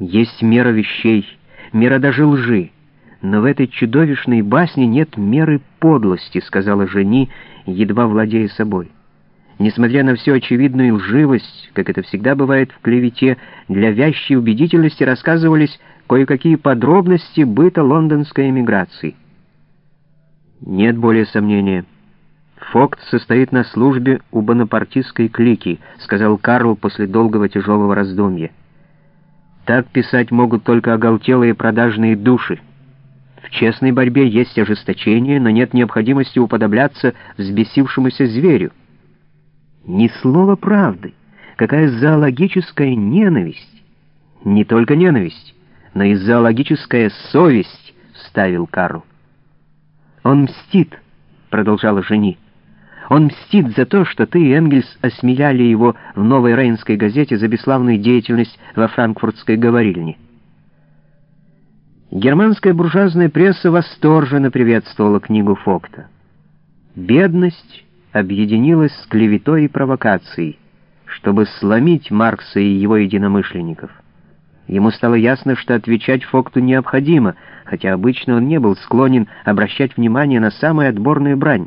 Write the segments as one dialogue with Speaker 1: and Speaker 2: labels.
Speaker 1: Есть мера вещей, мера даже лжи, но в этой чудовищной басне нет меры подлости, сказала жени, едва владея собой. Несмотря на всю очевидную лживость, как это всегда бывает в клевете, для вящей убедительности рассказывались кое-какие подробности быта лондонской эмиграции. Нет более сомнения. Фокт состоит на службе у бонапартистской клики, сказал Карл после долгого тяжелого раздумья. Так писать могут только оголтелые продажные души. В честной борьбе есть ожесточение, но нет необходимости уподобляться взбесившемуся зверю. Ни слова правды. Какая зоологическая ненависть. Не только ненависть, но и зоологическая совесть, вставил Карл. Он мстит, продолжала жени. Он мстит за то, что ты и Энгельс осмеяли его в новой рейнской газете за бесславную деятельность во франкфуртской говорильне. Германская буржуазная пресса восторженно приветствовала книгу Фокта. Бедность объединилась с клеветой и провокацией, чтобы сломить Маркса и его единомышленников. Ему стало ясно, что отвечать Фокту необходимо, хотя обычно он не был склонен обращать внимание на самую отборную брань.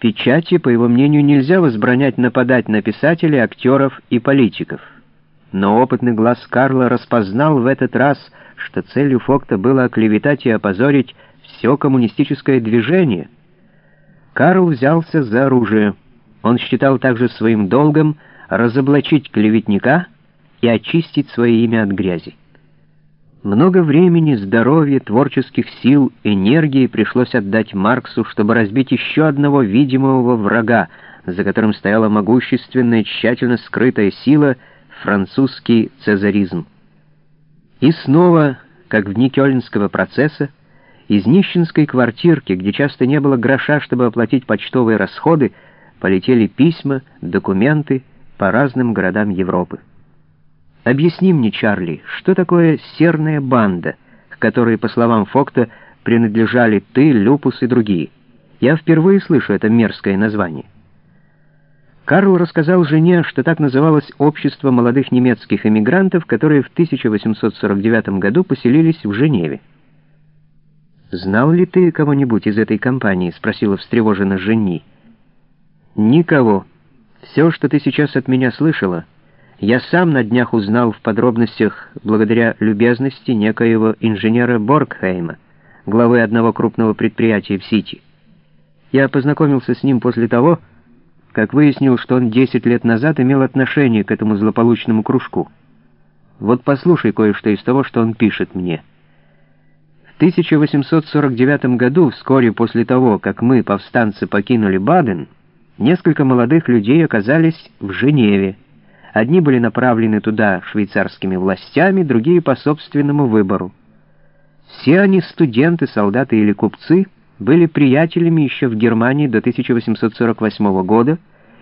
Speaker 1: Печати, по его мнению, нельзя возбранять нападать на писателей, актеров и политиков. Но опытный глаз Карла распознал в этот раз, что целью Фокта было оклеветать и опозорить все коммунистическое движение — Карл взялся за оружие. Он считал также своим долгом разоблачить клеветника и очистить свое имя от грязи. Много времени, здоровья, творческих сил, энергии пришлось отдать Марксу, чтобы разбить еще одного видимого врага, за которым стояла могущественная, тщательно скрытая сила — французский цезаризм. И снова, как в дни Кёльнского процесса, из нищенской квартирки, где часто не было гроша, чтобы оплатить почтовые расходы, полетели письма, документы по разным городам Европы. Объясни мне, Чарли, что такое серная банда, к которой, по словам Фокта, принадлежали ты, Люпус и другие? Я впервые слышу это мерзкое название. Карл рассказал жене, что так называлось общество молодых немецких эмигрантов, которые в 1849 году поселились в Женеве. «Знал ли ты кого-нибудь из этой компании?» — спросила встревоженно Жени. «Никого. Все, что ты сейчас от меня слышала, я сам на днях узнал в подробностях благодаря любезности некоего инженера Боргхейма, главы одного крупного предприятия в Сити. Я познакомился с ним после того, как выяснил, что он 10 лет назад имел отношение к этому злополучному кружку. Вот послушай кое-что из того, что он пишет мне». 1849 году, вскоре после того, как мы, повстанцы, покинули Баден, несколько молодых людей оказались в Женеве. Одни были направлены туда швейцарскими властями, другие по собственному выбору. Все они, студенты, солдаты или купцы, были приятелями еще в Германии до 1848 года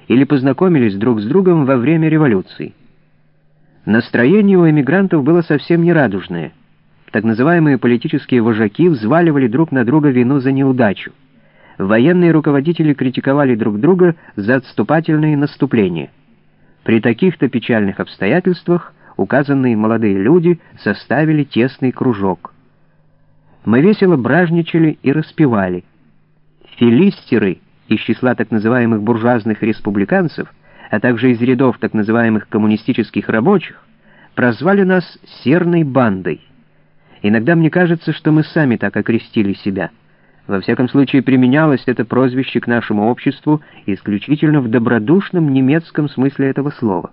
Speaker 1: или познакомились друг с другом во время революции. Настроение у эмигрантов было совсем нерадужное — так называемые политические вожаки взваливали друг на друга вину за неудачу. Военные руководители критиковали друг друга за отступательные наступления. При таких-то печальных обстоятельствах указанные молодые люди составили тесный кружок. Мы весело бражничали и распевали. Филистеры из числа так называемых буржуазных республиканцев, а также из рядов так называемых коммунистических рабочих, прозвали нас «серной бандой». Иногда мне кажется, что мы сами так окрестили себя. Во всяком случае, применялось это прозвище к нашему обществу исключительно в добродушном немецком смысле этого слова.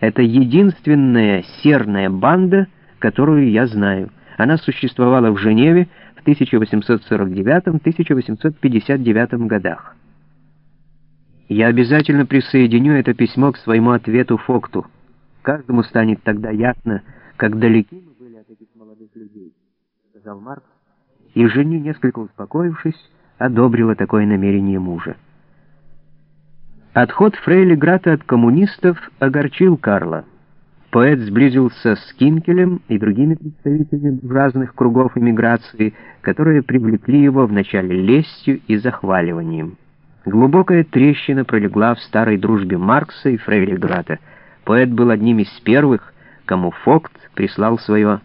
Speaker 1: Это единственная серная банда, которую я знаю. Она существовала в Женеве в 1849-1859 годах. Я обязательно присоединю это письмо к своему ответу Фокту. Каждому станет тогда ясно, как далеки мы этих молодых людей», — сказал Маркс, и Жени, несколько успокоившись, одобрила такое намерение мужа. Отход Фрейли Грата от коммунистов огорчил Карла. Поэт сблизился с Кинкелем и другими представителями разных кругов эмиграции, которые привлекли его вначале лестью и захваливанием. Глубокая трещина пролегла в старой дружбе Маркса и Фрейли Грата. Поэт был одним из первых, кому Фокт прислал свое